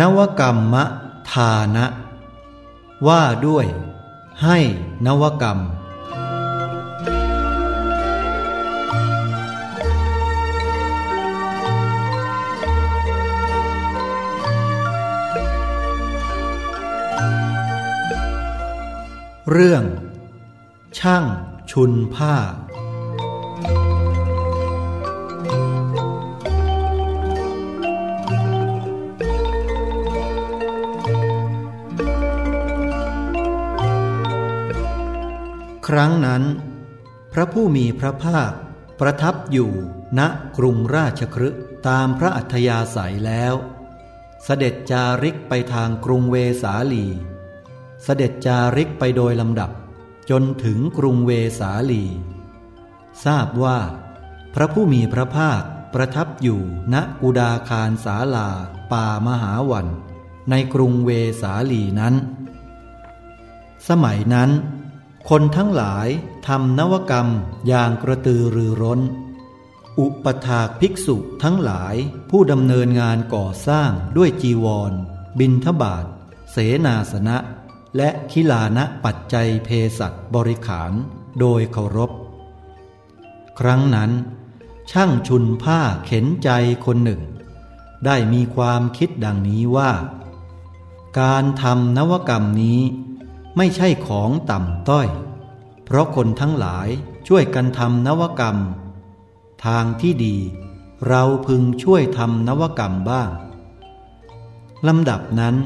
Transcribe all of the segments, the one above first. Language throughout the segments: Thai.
นวกรรมทานะ ว่าด้วย ให้นวกรรม เรื่อง ช่างชุนผ้า ครั้งนั้น พระผู้มีพระภาค ประทับอยู่ณกรุงราชครึตามพระอัธยาศัยแล้ว เสด็จจาริกไปทางกรุงเวสาลี เสด็จจาริกไปโดยลำดับ จนถึงกรุงเวสาลี ทราบว่า พระผู้มีพระภาคประทับอยู่ณกุดาคารสาลา ป่ามหาวัน ในกรุงเวสาลีนั้น สมัยนั้น คนทั้งหลายทำนวกรรมอย่างกระตือรือร้น อุปถากภิกษุทั้งหลายผู้ดำเนินงานก่อสร้างด้วยจีวร บินทบาท เสนาสนะ และคิลานะปัจจัยเพสัตบริขาร โดยเคารพ ครั้งนั้น ช่างชุนผ้าเข็นใจคนหนึ่ง ได้มีความคิดดังนี้ว่า การทำนวกรรมนี้ ไม่ใช่ของต่ำต้อย เพราะคนทั้งหลายช่วยกันทำนวกรรม ทางที่ดีเราพึงช่วยทำนวกรรมบ้างลำดับนั้น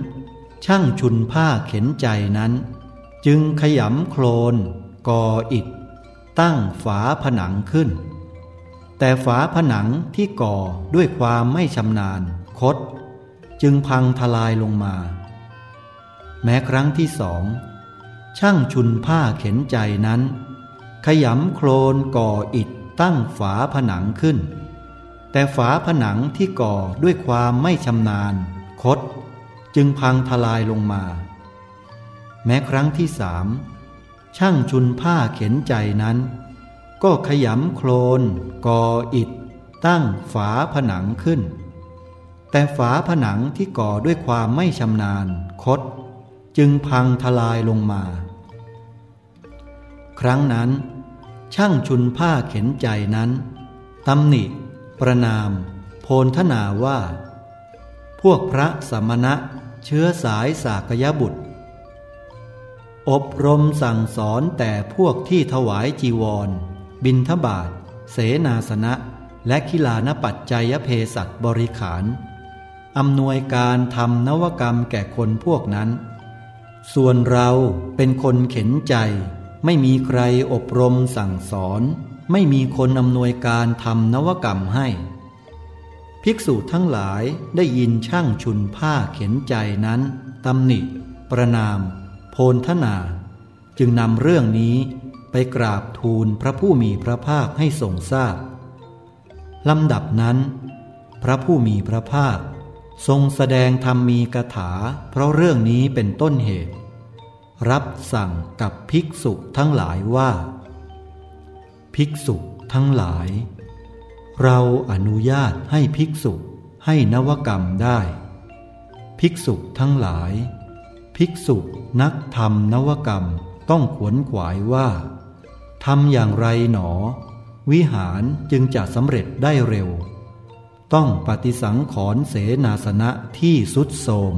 ช่างชุนผ้าเข็นใจนั้น จึงขยำโคลนก่ออิฐตั้งฝาผนังขึ้น แต่ฝาผนังที่ก่อด้วยความไม่ชำนาญคด จึงพังทลายลงมา แม้ครั้งที่สอง ช่างชุนผ้าเข็นใจนั้น ขยำโคลนก่ออิฐตั้งฝาผนังขึ้น แต่ฝาผนังที่ก่อด้วยความไม่ชำนาญ คด จึงพังทลายลงมา แม้ครั้งที่สามช่างชุนผ้าเข็นใจนั้น ก็ขยำโคลนก่ออิฐ ตั้งฝาผนังขึ้น แต่ฝาผนังที่ก่อด้วยความไม่ชำนาญ คด จึงพังทลายลงมา ครั้งนั้น ช่างชุนผ้าเข็นใจนั้นตำหนิ ประนาม โพนทนาว่า พวกพระสมณะเชื้อสายสากยบุตร อบรมสั่งสอนแต่พวกที่ถวายจีวร บินทบาท เสนาสนะ และคิลานปัจจัยเพสัตบริขารอำนวยการทำนวกรรมแก่คนพวกนั้น ส่วนเราเป็นคนเข็นใจ ไม่มีใครอบรมสั่งสอน ไม่มีคนอำนวยการทำนวกรรมให้ ภิกษุทั้งหลายได้ยินช่างชุนผ้าเข็นใจนั้นตำหนิ ประนาม โพนทนา จึงนำเรื่องนี้ไปกราบทูลพระผู้มีพระภาคให้ทรงทราบลำดับนั้น พระผู้มีพระภาค ทรงแสดงธรรมมีกถา เพราะเรื่องนี้เป็นต้นเหตุ รับสั่งกับภิกษุทั้งหลายว่า ภิกษุทั้งหลาย เราอนุญาตให้ภิกษุให้นวกรรมได้ ภิกษุทั้งหลาย ภิกษุนักทำนวกรรมต้องขวนขวายว่าทำอย่างไรหนอ วิหารจึงจะสำเร็จได้เร็ว ต้องปฏิสังขรณ์เสนาสนะที่สุดโทม